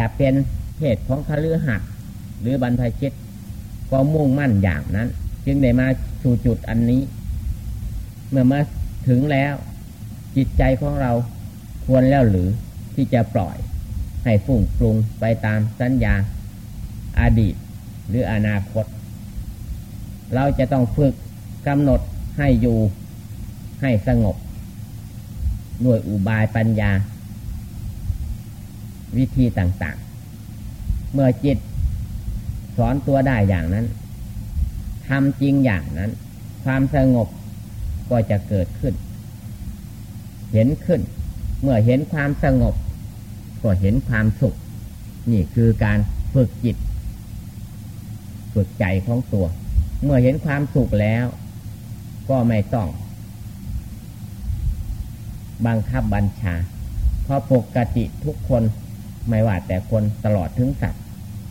จะเป็นเหตุของคลือหัดหรือบรรพชิต ก็มุ่งมั่นอย่างนั้น จึงได้มาสู่จุดอันนี้ เมื่อมาถึงแล้ว จิตใจของเราควรแล้วหรือที่จะปล่อย ให้ฟุ้งปรุงไปตามสัญญาอาดีตหรืออนาคต เราจะต้องฝึกกำหนดให้อยู่ให้สงบ ด้วยอุบายปัญญา วิธีต่างๆ เมื่อจิตสอนตัวได้อย่างนั้นทำจริงอย่างนั้น ความสงบก็จะเกิดขึ้น เห็นขึ้น เมื่อเห็นความสงบ ก็เห็นความสุข นี่คือการฝึกจิต ฝึกใจของตัว เมื่อเห็นความสุขแล้ว ก็ไม่ต้อง บังคับบัญชา เพราะปกติทุกคน ไม่ว่าแต่คนตลอดถึงสัตว์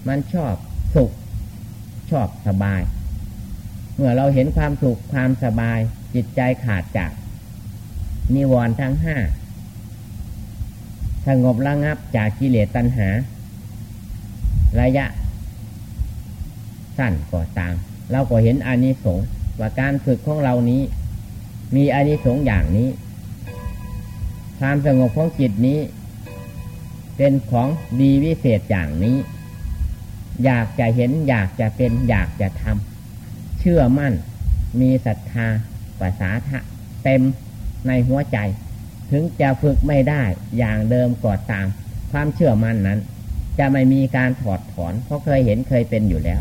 มันชอบสุข ชอบสบาย เมื่อเราเห็นความสุขความสบาย จิตใจขาดจาก นิวรณ์ทั้งห้าสงบระงับจากกิเลสตัณหา ระยะ สั้นก่อตามเราก็เห็นอานิสงส์ว่าการฝึกของเรานี้ มีอานิสงส์อย่างนี้ ความสงบของจิตนี้ เป็นของดีวิเศษอย่างนี้ อยากจะเห็นอยากจะเป็นอยากจะทำเชื่อมั่น มีศรัทธาภาษาทะเต็มในหัวใจ ถึงจะฝึกไม่ได้อย่างเดิมก่อตาม ความเชื่อมั่นนั้น จะไม่มีการถอดถอน เพราะเคยเห็นเคยเป็นอยู่แล้ว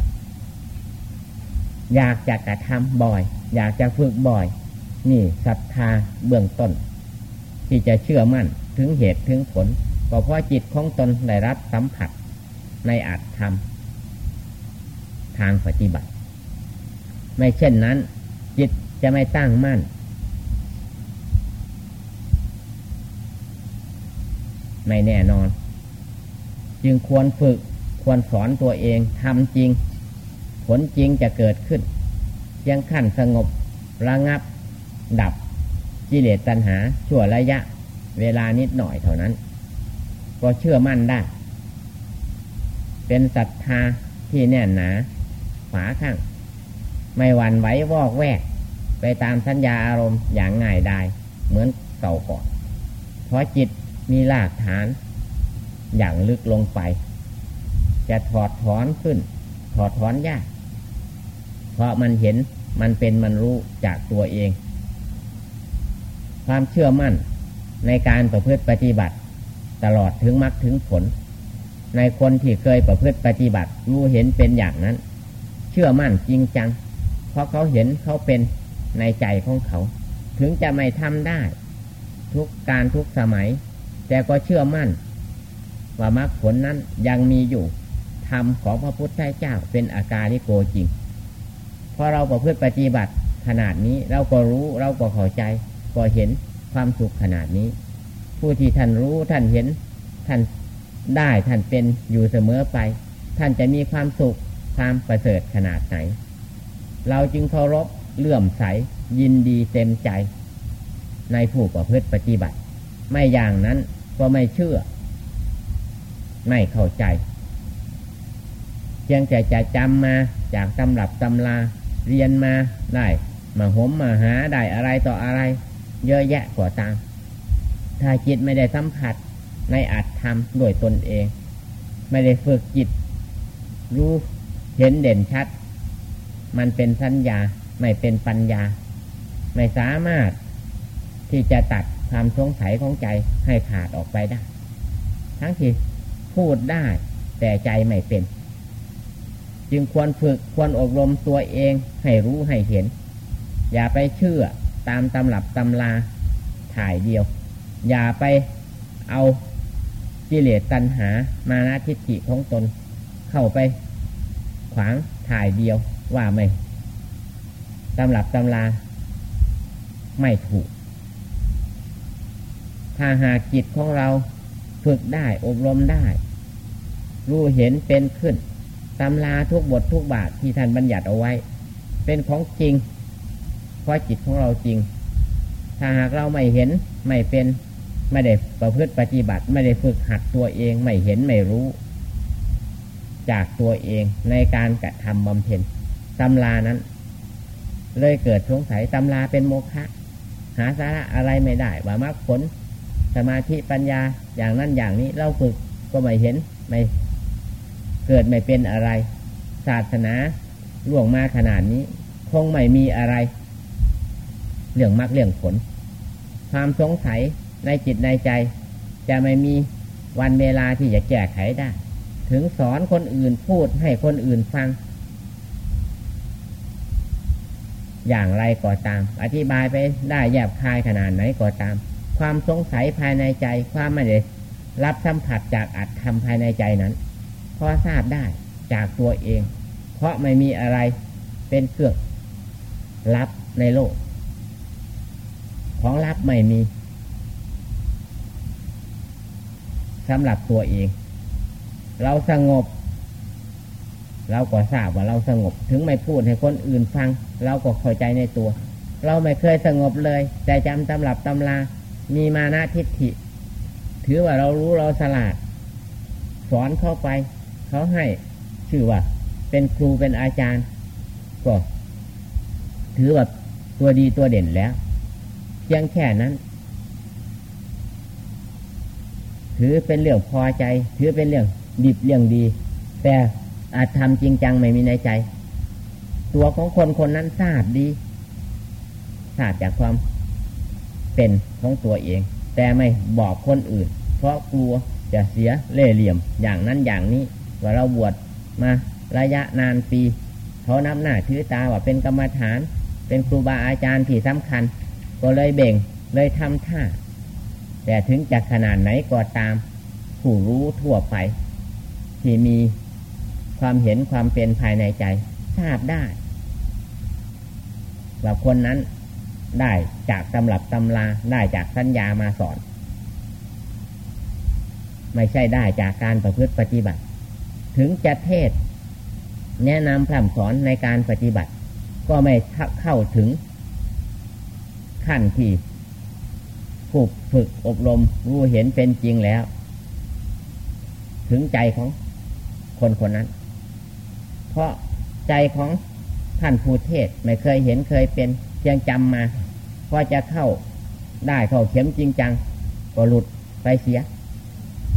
อยากจะกระทำบ่อย อยากจะฝึกบ่อย นี่ศรัทธาเบื้องต้น ที่จะเชื่อมั่นถึงเหตุถึงผล ก็เพราะจิตของตนได้รับสัมผัสในอัตธรรม ทางปฏิบัติ ไม่เช่นนั้น จิตจะไม่ตั้งมั่น ไม่แน่นอน จึงควรฝึกควรสอนตัวเองทำจริง ผลจริงจะเกิดขึ้นยังขั้นสงบระงับ ดับกิเลสตัณหาชั่วระยะ เวลานิดหน่อยเท่านั้น ก็เชื่อมั่นได้ เป็นศรัทธาที่แน่นหนาฝาข้าง ไม่หวั่นไหววอกแวก ไปตามสัญญาอารมณ์อย่างง่ายได้เหมือนเก่าก่อนเพราะจิตมีรากฐาน อย่างลึกลงไป จะถอดถอนขึ้น ถอดถอนยาก เพราะมันเห็นมันเป็นมันรู้จากตัวเอง ความเชื่อมั่นในการประพฤติปฏิบัติ ตลอดถึงมรรคถึงผล ในคนที่เคยประพฤติปฏิบัติรู้เห็นเป็นอย่างนั้น เชื่อมั่นจริงจัง เพราะเขาเห็นเขาเป็นในใจของเขา ถึงจะไม่ทำได้ ทุกการทุกสมัย แต่ก็เชื่อมั่น ว่ามรรคผลนั้นยังมีอยู่ธรรมของพระพุทธเจ้าเป็นอาการที่โกจริงพอเราประพฤติปฏิบัติขนาดนี้เราก็รู้เราก็เข้าใจ ก็เห็นความสุขขนาดนี้ ผู้ที่ท่านรู้ท่านเห็น ท่านได้ท่านเป็นอยู่เสมอไป ท่านจะมีความสุขความประเสริฐขนาดไหน เราจึงเคารพเลื่อมใสยินดีเต็มใจ ในผู้ประพฤติปฏิบัติ ไม่อย่างนั้นก็ไม่เชื่อ ไม่เข้าใจเพียงแต่จะจำมาจากตำรับตำลาเรียนมาได้มาหมมาหาได้อะไรต่ออะไร เยอะแยะกว่าตาม ถ้าจิตไม่ได้สัมผัสในอัตธรรมด้วยตนเอง ไม่ได้ฝึกจิต รู้เห็นเด่นชัด มันเป็นสัญญาไม่เป็นปัญญา ไม่สามารถที่จะตัดความสงสัยของใจให้ขาดออกไปได้ ทั้งที่พูดได้แต่ใจไม่เป็น จึงควรฝึกควรอบรมตัวเองให้รู้ให้เห็น อย่าไปเชื่อตามตำรับตำลาถ่ายเดียว อย่าไปเอากิเลสตัณหามานาทิฏฐิของตน เข้าไป ขวางถ่ายเดียวว่าไม่ตำรับตำลา ไม่ถูก ถ้าหากจิตของเราฝึกได้อบรมได้ รู้เห็นเป็นขึ้นตำลาทุกบททุกบาทที่ท่านบัญญัติเอาไว้ เป็นของจริง เพราะจิตของเราจริง ถ้าหากเราไม่เห็นไม่เป็น ไม่ได้ประพฤติปฏิบัติ ไม่ได้ฝึกหัดตัวเองไม่เห็นไม่รู้ จากตัวเองในการกระทำบำเพ็ญตำรานั้น เลยเกิดสงสัยตำราเป็นโมฆะหาสาระอะไรไม่ได้ ว่ามรรคผลสมาธิปัญญาอย่างนั้นอย่างนี้เราฝึกก็ไม่เห็นไม่เกิดไม่เป็นอะไร ศาสนาล่วงมาขนาดนี้ คงไม่มีอะไร เรื่องมรรคเรื่องผล ความสงสัย ในจิตในใจ จะไม่มีวันเวลาที่จะแก้ไขได้ ถึงสอนคนอื่นพูดให้คนอื่นฟัง อย่างไรก็ตาม อธิบายไปได้แยบคายขนาดไหนก็ตาม ความสงสัยภายในใจความไม่ได้รับสัมผัสจากอัตธรรมภายในใจนั้น พอทราบได้จากตัวเอง เพราะไม่มีอะไรเป็นเครื่องรับในโลก ของรับไม่มี สำหรับตัวเอง เราสงบ เราก็ทราบว่าเราสงบ ถึงไม่พูดให้คนอื่นฟัง เราก็เข้าใจในตัว เราไม่เคยสงบเลยใจจำตำรับตำลามีมานะทิฏฐิ ถือว่าเรารู้เราสลาด สอนเข้าไป เขาให้ชื่อว่า เป็นครูเป็นอาจารย์ ก็ ถือว่าตัวดีตัวเด่นแล้วเพียงแค่นั้น ถือเป็นเรื่องพอใจ ถือเป็นเรื่องดิบเรื่องดี แต่อาจทำจริงจังไม่มีในใจ ตัวของคนคนนั้นทราบดีทราบจากความเป็นของตัวเอง แต่ไม่บอกคนอื่น เพราะกลัวจะเสียเล่เหลี่ยมอย่างนั้นอย่างนี้ ว่าเราบวชมาระยะนานปีเขานับหน้าถือตาว่าเป็นกรรมฐาน เป็นครูบาอาจารย์ที่สำคัญ ก็เลยเบ่งเลยทำท่า แต่ถึงจะขนาดไหนก็ตาม ผู้รู้ทั่วไป ที่มีความเห็นความเป็นภายในใจ ทราบได้ ว่าคนนั้นได้จากตำรับตำลาได้จากสัญญามาสอน ไม่ใช่ได้จากการประพฤติปฏิบัติ ถึงจะเทศ แนะนำพร่ำสอนในการปฏิบัติ ก็ไม่เข้าถึงขั้นที่ ผูกฝึกอบรมรู้เห็นเป็นจริงแล้ว ถึงใจของคนคนนั้น เพราะใจของท่านผู้เทศไม่เคยเห็นเคยเป็นเพียงจำมาพอจะเข้าได้เข้าเข็มจริงจัง ก็หลุดไปเสีย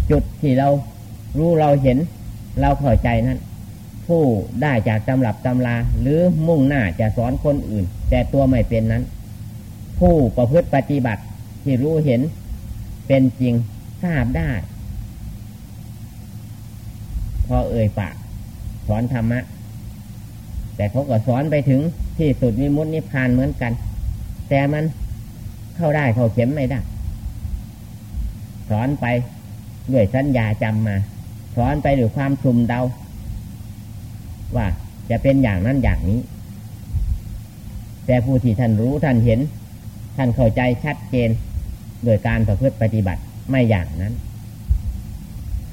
จุดที่เรารู้เราเห็น เราเข้าใจนั้น ผู้ได้จากตำรับตำราหรือมุ่งหน้าจะสอนคนอื่น แต่ตัวไม่เป็นนั้น ผู้ประพฤติปฏิบัติ ที่รู้เห็นเป็นจริงทราบได้ พอเอ่ยปากสอนธรรมะ แต่เขาก็สอนไปถึงที่สุดมิมุตินิพพานเหมือนกัน แต่มันเข้าได้เข้าเข็มไม่ได้ สอนไปด้วยสัญญาจำมา สอนไปด้วยความชุมเดา ว่าจะเป็นอย่างนั้นอย่างนี้ แต่ผู้ที่ท่านรู้ท่านเห็น ท่านเข้าใจชัดเจน โดยการประพฤติปฏิบัติไม่อย่างนั้น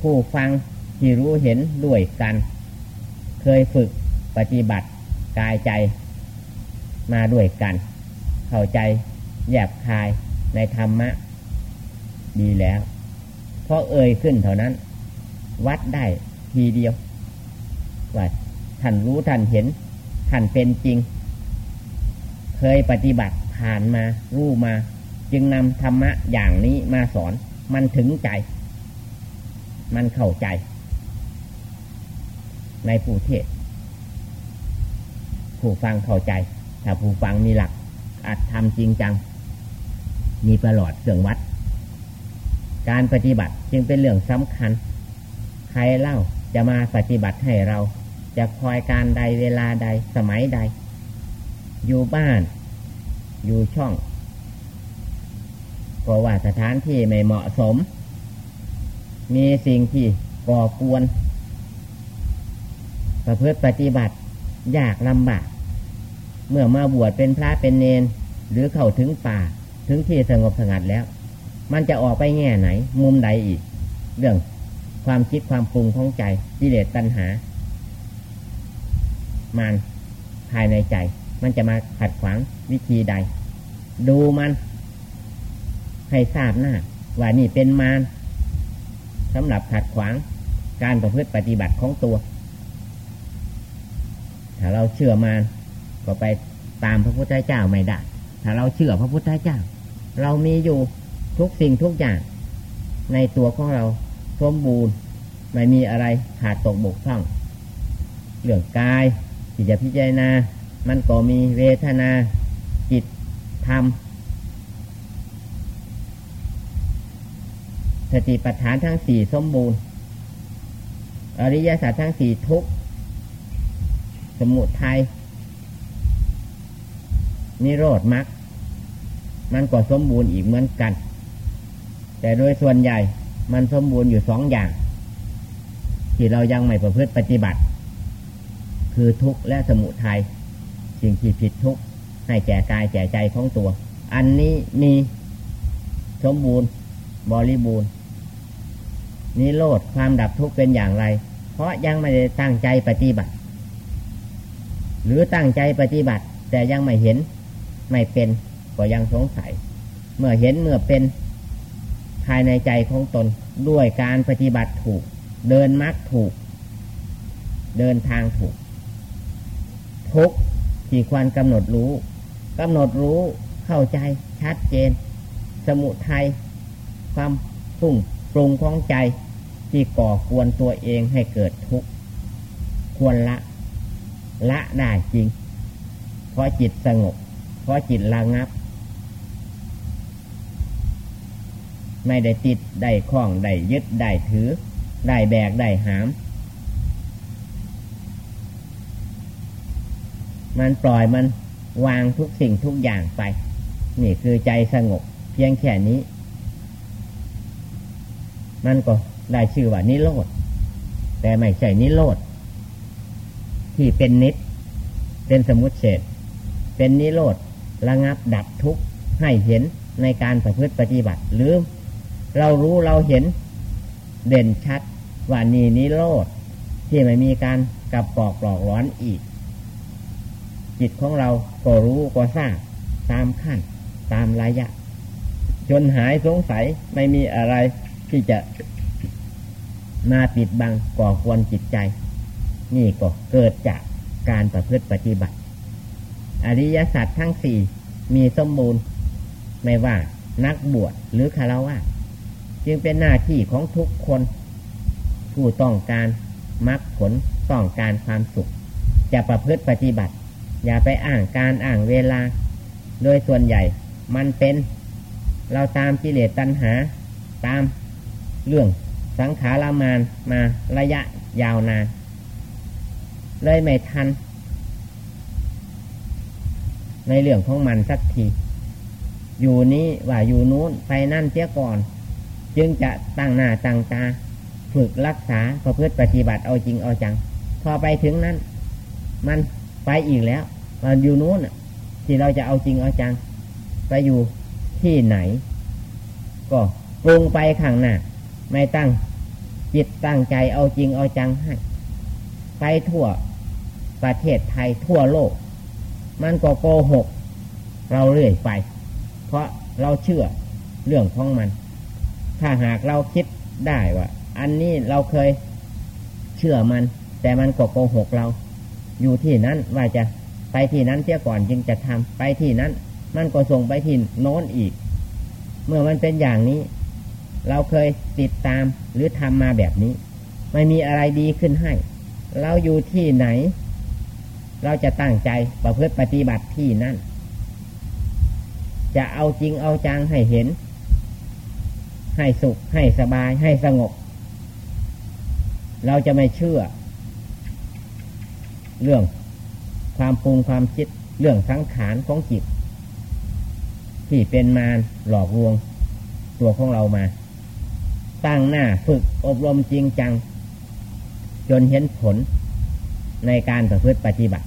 ผู้ฟังที่รู้เห็นด้วยกัน เคยฝึกปฏิบัติกายใจมาด้วยกัน เข้าใจแยบคายในธรรมะ ดีแล้วเพราะเอ่ยขึ้นเท่านั้น วัดได้ทีเดียวว่าท่านรู้ท่านเห็น ท่านเป็นจริง เคยปฏิบัติผ่านมา รู้มา จึงนำธรรมะอย่างนี้มาสอน มันถึงใจ มันเข้าใจ ในผู้เทศ ผู้ฟังเข้าใจ ถ้าผู้ฟังมีหลักอาจทำจริงจัง มีประหลอดเครื่องวัด การปฏิบัติจึงเป็นเรื่องสำคัญ ใครเล่าจะมาปฏิบัติให้เรา จะคอยการใดเวลาใดสมัยใด อยู่บ้าน อยู่ช่อง ราะว่าสถานที่ไม่เหมาะสม มีสิ่งที่ก่อกวน ประพฤติปฏิบัติยากลำบาก เมื่อมาบวชเป็นพระเป็นเนน หรือเข้าถึงป่าถึงที่สงบสงัดแล้ว มันจะออกไปแง่ไหน มุมใดอีก เรื่องความคิดความปรุงของใจกิเลสตัณหา มันภายในใจ มันจะมาขัดขวางวิธีใด ดูมัน ให้ทราบหน้าว่านี่เป็นมารสำหรับขัดขวางการประพฤติปฏิบัติของตัว ถ้าเราเชื่อมารก็ไปตามพระพุทธเจ้าไม่ได้ ถ้าเราเชื่อพระพุทธเจ้า เรามีอยู่ทุกสิ่งทุกอย่าง ในตัวของเราสมบูรณ์ไม่มีอะไรขาดตกบกพร่องเรื่องกายที่จะพิจารณา มันก็มีเวทนา จิตธรรม สติปัฏฐานทั้งสี่สมบูรณ์ อริยสัจทั้งสี่ทุกสมุทัยนิโรธมรรคมันก็สมบูรณ์อีกเหมือนกัน แต่โดยส่วนใหญ่มันสมบูรณ์อยู่สองอย่าง ที่เรายังไม่ประพฤติปฏิบัติ คือทุกข์และสมุทัยสิ่งที่ผิดทุกข์ให้แก่กายแก่ใจของตัว อันนี้มีสมบูรณ์บริบูรณ์ นิโรธความดับทุกข์เป็นอย่างไร เพราะยังไม่ได้ตั้งใจปฏิบัติ หรือตั้งใจปฏิบัติ แต่ยังไม่เห็นไม่เป็นก็ยังสงสัย เมื่อเห็นเมื่อเป็นภายในใจของตนด้วยการปฏิบัติถูก เดินมรรคถูก เดินทางถูก ทุกที่ควรกำหนดรู้กำหนดรู้เข้าใจชัดเจน สมุทัยความฟุ้ง ปรุงของใจที่ก่อควรตัวเองให้เกิดทุกข์ควรละ ละได้จริง เพราะจิตสงบ เพราะจิตระงับ ไม่ได้ติด ได้คล้อง ได้ยึด ได้ถือ ได้แบก ได้หาม มันปล่อยมันวางทุกสิ่งทุกอย่างไป นี่คือใจสงบ เพียงแค่นี้ มันก็ได้ชื่อว่านิโรธแต่ไม่ใช่นิโรธที่เป็นนิด เป็นสมุติเฉดเป็นนิโรธระงับดับทุกข์ให้เห็นในการประพฤติปฏิบัติ หรือเรารู้เราเห็นเด่นชัดว่านี่นิโรธที่ไม่มีการกับปอกปลอกร้อนอีก จิตของเราก็รู้ก็ทราบตามขั้นตามระยะ จนหายสงสัยไม่มีอะไร ที่จะมาปิดบังก่อควรจิตใจ นี่ก็เกิดจากการประพฤติปฏิบัติ อริยสัจทั้งสี่มีสมบูรณ์ไม่ว่านักบวชหรือคารวะจึงเป็นหน้าที่ของทุกคน ผู้ต้องการมรรคผลต้องการความสุข จะประพฤติปฏิบัติ อย่าไปอ้างการอ้างเวลา โดยส่วนใหญ่มันเป็น เราตามกิเลสตัณหา ตาม เรื่องสังขารามานมาระยะยาวนาน เลยไม่ทัน ในเรื่องของมันสักที อยู่นี้ว่าอยู่นู้นไปนั่นเสียก่อน จึงจะตั้งหน้าตั้งตา ฝึกรักษาประพฤติปฏิบัติเอาจริงเอาจัง พอไปถึงนั้น มันไปอีกแล้วมันอยู่นู้นที่เราจะเอาจริงเอาจัง ไปอยู่ที่ไหน ก็ปรุงไปข้างหน้า ไม่ตั้งจิตตั้งใจเอาจริงเอาจังให้ ไปทั่วประเทศไทยทั่วโลก มันก็โกหก เราเรื่อยไป เพราะเราเชื่อเรื่องของมัน ถ้าหากเราคิดได้ว่า อันนี้เราเคยเชื่อมัน แต่มันก็โกหกเรา อยู่ที่นั้นว่าจะไปที่นั้นเสียก่อนจึงจะทำไปที่นั้น มันก็ส่งไปที่โน้นอีก เมื่อมันเป็นอย่างนี้ เราเคยติดตามหรือทำมาแบบนี้ ไม่มีอะไรดีขึ้นให้ เราอยู่ที่ไหน เราจะตั้งใจประพฤติปฏิบัติที่นั่น จะเอาจริงเอาจังให้เห็น ให้สุขให้สบายให้สงบ เราจะไม่เชื่อ เรื่องความปรุงความคิดเรื่องสังขารของจิต ที่เป็นมารหลอกลวงตัวของเรามา ตั้งหน้าฝึกอบรมจริงจัง จนเห็นผลในการประพฤติปฏิบัติ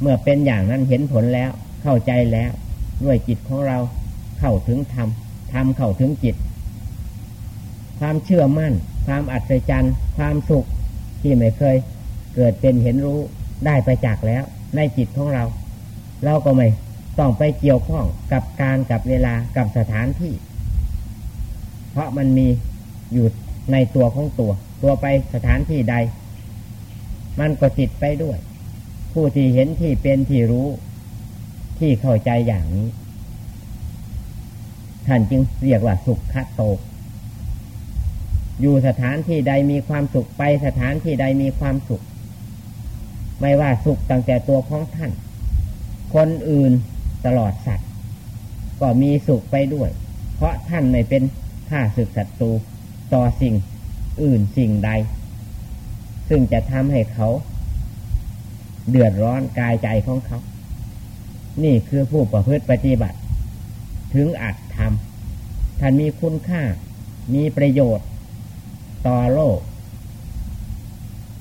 เมื่อเป็นอย่างนั้นเห็นผลแล้วเข้าใจแล้วด้วยจิตของเราเข้าถึงธรรมทำเข้าถึงจิต ความเชื่อมั่น ความอัศจรรย์ ความสุขที่ไม่เคย เกิดเป็นเห็นรู้ได้ไปจากแล้ว ในจิตของเรา เราก็ไม่ต้องไปเกี่ยวข้องกับการกับเวลากับสถานที่ เพราะมันมีอยู่ในตัวของตัว ตัวไปสถานที่ใด มันก็ติดไปด้วย ผู้ที่เห็นที่เป็นที่รู้ ที่เข้าใจอย่างนี้ ท่านจึงเรียกว่าสุขะโตอยู่สถานที่ใดมีความสุขไปสถานที่ใดมีความสุข ไม่ว่าสุขตั้งแต่ตัวของท่าน คนอื่นตลอดสัตว์ ก็มีสุขไปด้วย เพราะท่านไม่เป็น ข้าศึกศัตรูต่อสิ่งอื่นสิ่งใด ซึ่งจะทำให้เขา เดือดร้อนกายใจของเขา นี่คือผู้ประพฤติปฏิบัติ ถึงอัดทำท่านมีคุณค่า มีประโยชน์ ต่อโลก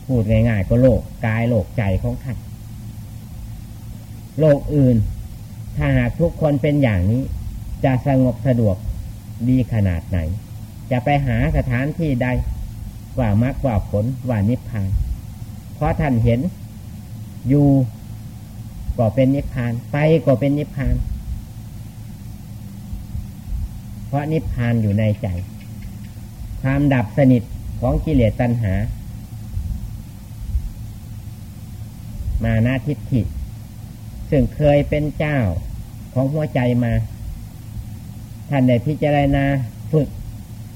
พูดง่ายๆก็โลกกายโลกใจของท่านโลกอื่น ถ้าหากทุกคนเป็นอย่างนี้ จะสงบสะดวก ดีขนาดไหน จะไปหาสถานที่ใดกว่ามรรคว่าผลว่านิพพาน เพราะท่านเห็นอยู่ก็เป็นนิพพาน ไปก็เป็นนิพพาน เพราะนิพพานอยู่ในใจ ความดับสนิทของกิเลสตัณหา มานาทิฏฐิ ซึ่งเคยเป็นเจ้าของหัวใจมา ท่านได้พิจารณาฝึก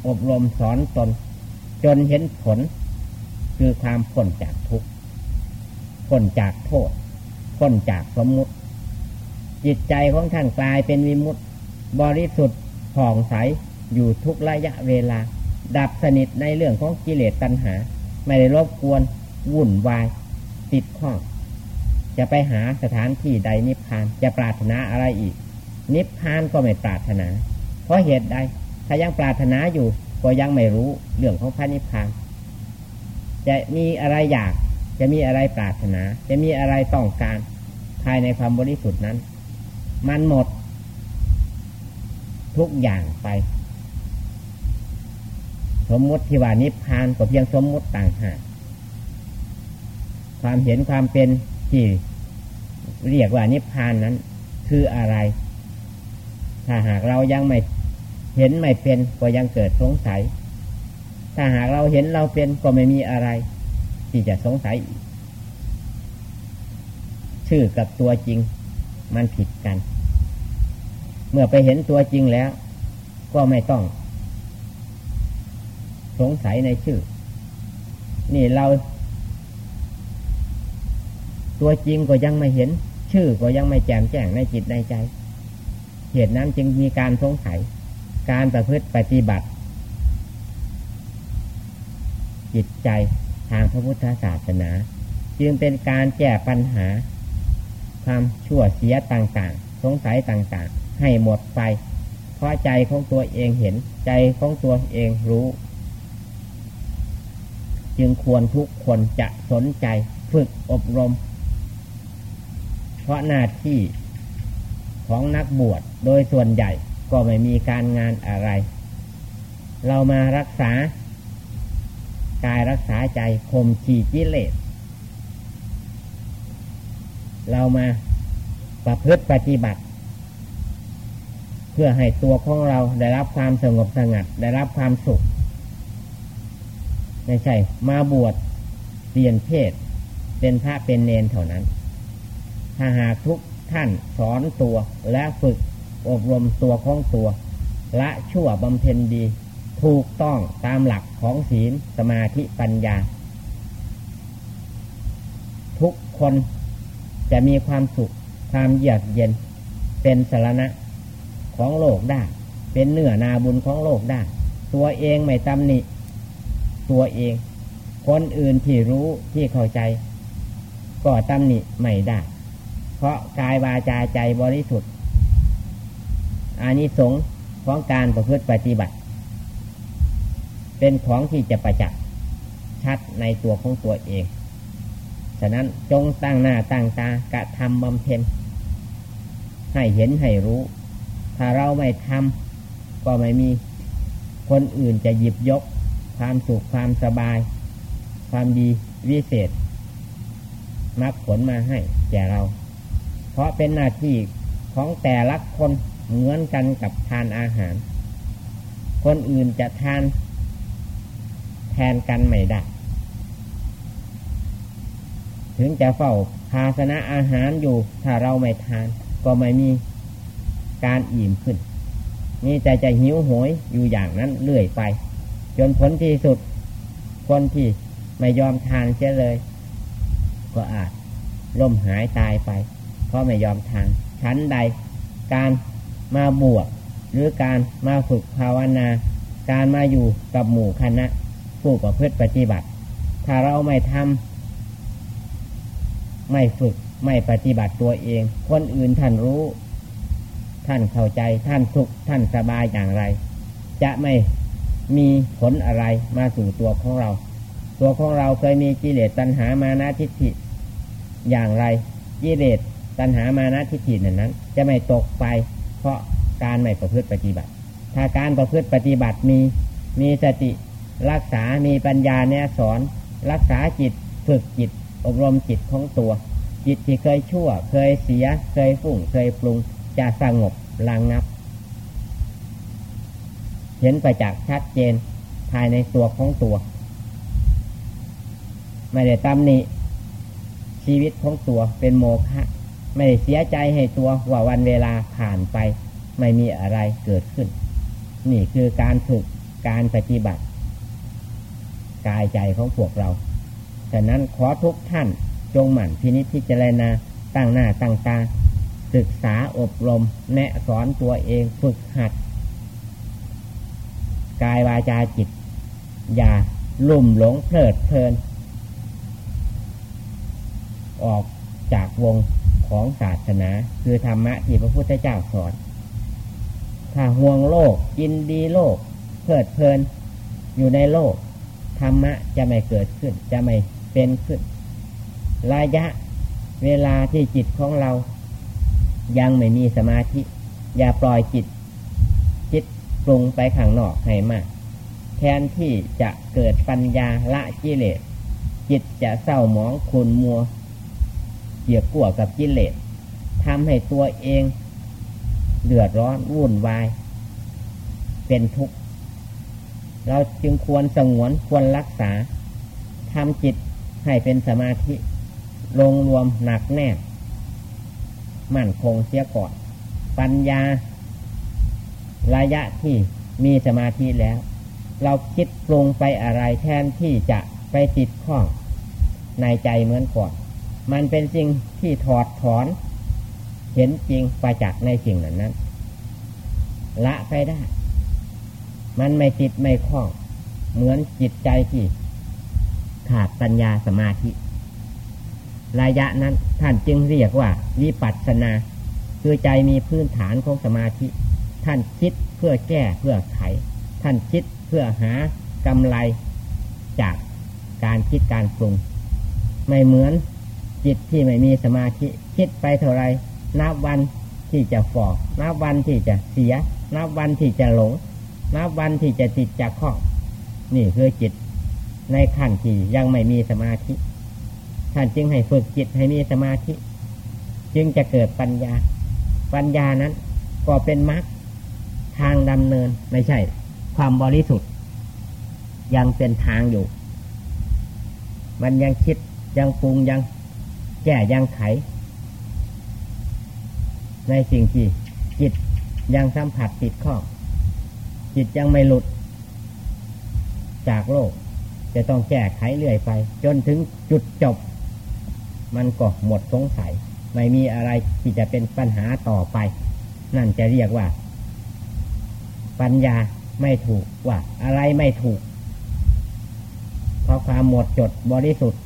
อบรมสอนตน จนเห็นผล คือความพ้นจากทุกข์พ้นจากโทษพ้นจากสมมุติ จิตใจของท่านกลายเป็นวิมุตติ บริสุทธิ์ผ่องใสอยู่ทุกระยะเวลา ดับสนิทในเรื่องของกิเลสตัณหา ไม่ได้รบกวนวุ่นวาย ติดข้องจะไปหาสถานที่ใดนิพพานจะปรารถนาอะไรอีก นิพพานก็ไม่ปรารถนา เพราะเหตุใด ถ้ายังปรารถนาอยู่ ก็ยังไม่รู้เรื่องของพระนิพพาน จะมีอะไรอยาก จะมีอะไรปรารถนา จะมีอะไรต้องการ ภายในความบริสุทธิ์นั้น มันหมด ทุกอย่างไป สมมติที่ว่านิพพานก็เพียงสมมติต่างหากความเห็นความเป็นที่เรียกว่านิพพานนั้น คืออะไร ถ้าหากเรายังไม่ เห็นไม่เป็นก็ยังเกิดสงสัย ถ้าหากเราเห็นเราเป็นก็ไม่มีอะไร ที่จะสงสัยชื่อกับตัวจริงมันผิดกัน เมื่อไปเห็นตัวจริงแล้ว ก็ไม่ต้อง สงสัยในชื่อ นี่เรา ตัวจริงก็ยังไม่เห็น ชื่อก็ยังไม่แจ่มแจ้งในจิตในใจ เหตุนั้นจึงมีการสงสัย การประพฤติปฏิบัติ จิตใจทางพระพุทธศาสนา จึงเป็นการแก้ปัญหา ความชั่วเสียต่างๆ สงสัยต่างๆ ให้หมดไป เพราะใจของตัวเองเห็นใจของตัวเองรู้ จึงควรทุกคนจะสนใจฝึกอบรม เพราะหน้าที่ของนักบวชโดยส่วนใหญ่ ก็ไม่มีการงานอะไร เรามารักษากายรักษาใจข่มขีกิเลส เรามาประพฤติปฏิบัติ เพื่อให้ตัวของเราได้รับความสงบสงัด ได้รับความสุขไม่ใช่มาบวชเปลี่ยนเพศ เป็นพระเป็นเนนเท่านั้น ถ้าหากทุกท่านสอนตัวและฝึก อบรมตัวของตัว ละชั่วบำเพ็ญดี ถูกต้องตามหลักของศีลสมาธิปัญญา ทุกคนจะมีความสุขความเยือกเย็น เป็นสารณะของโลกได้ เป็นเนื้อนาบุญของโลกได้ ตัวเองไม่ตำหนิ ตัวเอง คนอื่นที่รู้ที่เข้าใจ ก็ตำหนิไม่ได้ เพราะกายวาจาใจบริสุทธิ์ อานิสงส์ของการประพฤติปฏิบัติ เป็นของที่จะประจักษ์ชัดในตัวของตัวเอง ฉะนั้นจงตั้งหน้าตั้งตากระทำบำเพ็ญให้เห็นให้รู้ ถ้าเราไม่ทำก็ไม่มีคนอื่นจะหยิบยก ความสุขความสบาย ความดีวิเศษมักผลมาให้แก่เรา เพราะเป็นหน้าที่ของแต่ละคน เหมือนกันกับทานอาหาร คนอื่นจะทาน แทนกันไม่ได้ ถึงจะเฝ้าภาชนะอาหารอยู่ ถ้าเราไม่ทาน ก็ไม่มีการอิ่มขึ้นนี่แต่จะหิวโหยอยู่อย่างนั้นเรื่อยไป จนผลที่สุด คนที่ไม่ยอมทานเสียเลย ก็อาจล่มหายตายไป เพราะไม่ยอมทานชั้นใดการ มาบวชหรือการมาฝึกภาวนา การมาอยู่กับหมู่คณะ ผู้ประพฤติปฏิบัติ ถ้าเราไม่ทำไม่ฝึกไม่ปฏิบัติตัวเอง คนอื่นท่านรู้ ท่านเข้าใจท่านสุขท่านสบายอย่างไร จะไม่มีผลอะไรมาสู่ตัวของเรา ตัวของเราเคยมีกิเลสตัณหามานาทิฏฐิ อย่างไรกิเลสตัณหามานาทิฏฐินั้น จะไม่ตกไป เพราะการไม่ประพฤติปฏิบัติ ถ้าการประพฤติปฏิบัติมีมีสติรักษา มีปัญญาแนสอน รักษาจิตฝึกจิต อบรมจิตของตัว จิตที่เคยชั่ว เคยเสีย เคยฟุ้งเคยปรุง จะสงบระงงับ เห็นไปจากชัดเจนภายในตัวของตัว ไม่ได้ตำหนิชีวิตของตัวเป็นโมฆะ ไม่เสียใจให้ตัวว่าวันเวลาผ่านไป ไม่มีอะไรเกิดขึ้น นี่คือการฝึกการปฏิบัติ กายใจของพวกเราฉะนั้นขอทุกท่านจงหมั่นพินิจพิจารณาตั้งหน้าตั้งตา ศึกษาอบรม แนะสอนตัวเองฝึกหัด กายวาจาจิต อย่าลุ่มหลงเพลิดเพลิน ออกจากวง ของศาสนา คือธรรมะที่พระพุทธเจ้าสอน ถ้าห่วงโลกกินดีโลก เพลิดเพลินอยู่ในโลก ธรรมะจะไม่เกิดขึ้น จะไม่เป็นขึ้น ระยะเวลาที่จิตของเรา ยังไม่มีสมาธิ อย่าปล่อยจิต จิตปรุงไปข้างนอกให้มาก แทนที่จะเกิดปัญญาละกิเลสจิตจะเศร้าหมองขุนมัว เกี่ยวกั่วกับกิเลสทำให้ตัวเองเดือดร้อนวุ่นวาย เป็นทุกข์ เราจึงควรสงวนควรรักษาทำจิตให้เป็นสมาธิ ลงรวมหนักแน่นมั่นคงเสียก่อน ปัญญา ระยะที่มีสมาธิแล้ว เราคิดปรุงไปอะไรแทนที่จะไปติดข้องในใจเหมือนก่อน มันเป็นสิ่งที่ถอดถอน เห็นจริงประจักษ์ในสิ่งนั้นนั้น ละไปได้ มันไม่ติดไม่คล้อง เหมือนจิตใจที่ ขาดปัญญาสมาธิ ระยะนั้นท่านจึงเรียกว่าวิปัสสนา คือใจมีพื้นฐานของสมาธิ ท่านคิดเพื่อแก้เพื่อไข ท่านคิดเพื่อหากำไรจากการคิดการปรุง ไม่เหมือน จิตที่ไม่มีสมาธิคิดไปเท่าไรนับวันที่จะฟอกนับวันที่จะเสีย นับวันที่จะหลง นับวันที่จะติดจากข้อนี่คือจิตในขั้นที่ยังไม่มีสมาธิ ท่านจึงให้ฝึกจิตให้มีสมาธิ จึงจะเกิดปัญญา ปัญญานั้น ก็เป็นมรรคทางดำเนินไม่ใช่ ความบริสุทธิ์ ยังเป็นทางอยู่ มันยังคิดยังปรุงยัง แก้ยังไข ในสิ่งที่จิตยังสัมผัสติดข้องจิตยังไม่หลุด จากโลก จะต้องแก้ไขเรื่อยไป จนถึงจุดจบ มันก็หมดสงสัย ไม่มีอะไรที่จะเป็นปัญหาต่อไป นั่นจะเรียกว่า ปัญญาไม่ถูกว่า อะไรไม่ถูก เพราะความหมดจดบริสุทธิ์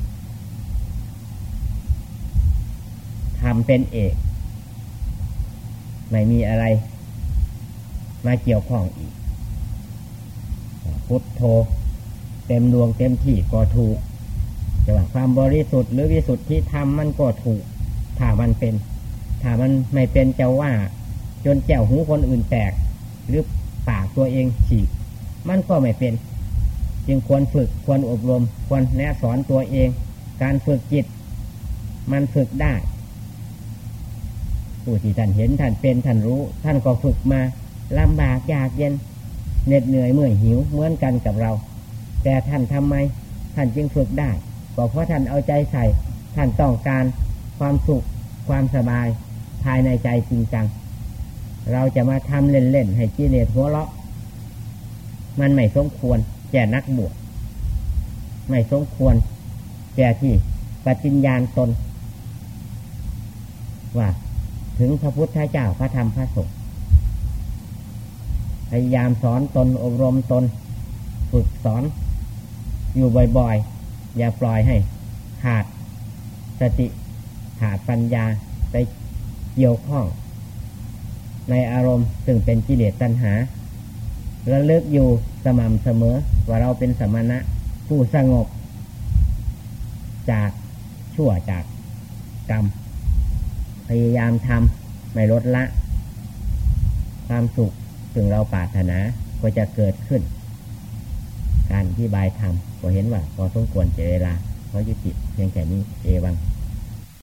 ทำเป็นเอก ไม่มีอะไร มาเกี่ยวข้องอีก พุทโธเต็มดวงเต็มที่ก็ถูกแต่ว่าความบริสุทธิ์หรือวิสุทธิธรรมมันก็ถูก ถ้ามันเป็น ถ้ามันไม่เป็นจะว่า จนแก้วหูคนอื่นแตก หรือปากตัวเองฉีก มันก็ไม่เป็น จึงควรฝึกควรอบรม ควรแนะสอนตัวเอง การฝึกจิต มันฝึกได้ ผู้ที่ท่านเห็นท่านเป็นท่านรู้ ท่านก็ฝึกมาลำบากยากเย็นเหน็ดเหนื่อยเมื่อยหิวเหมือนกันกับเรา แต่ท่านทำไม ท่านจึงฝึกได้ก็เพราะท่านเอาใจใส่ ท่านต้องการความสุขความสบายภายในใจจริงจัง เราจะมาทำเล่นๆให้กิเลสหัวเราะ มันไม่สมควรแก่นักบวชไม่สมควรแก่ที่ปฏิญญาณตนว่า ถึงพระพุทธเจ้าพระธรรมพระสงฆ์พยายามสอนตนอบรมตน ฝึกสอนอยู่บ่อยๆ อย่าปล่อยให้ขาดสติขาดปัญญาไปเกี่ยวข้อง ในอารมณ์ซึ่งเป็นกิเลสตัณหาระลึกอยู่สม่ำเสมอว่าเราเป็นสมณะผู้สงบ จากชั่วจากกรรม พยายามทำไม่ลดละ ความสุขถึงเราปรารถนาก็จะเกิดขึ้น การที่บายธรรมก็เห็นว่าพอสมควรเจเวลาเพราะยุติเพียงแค่นี้เอวัง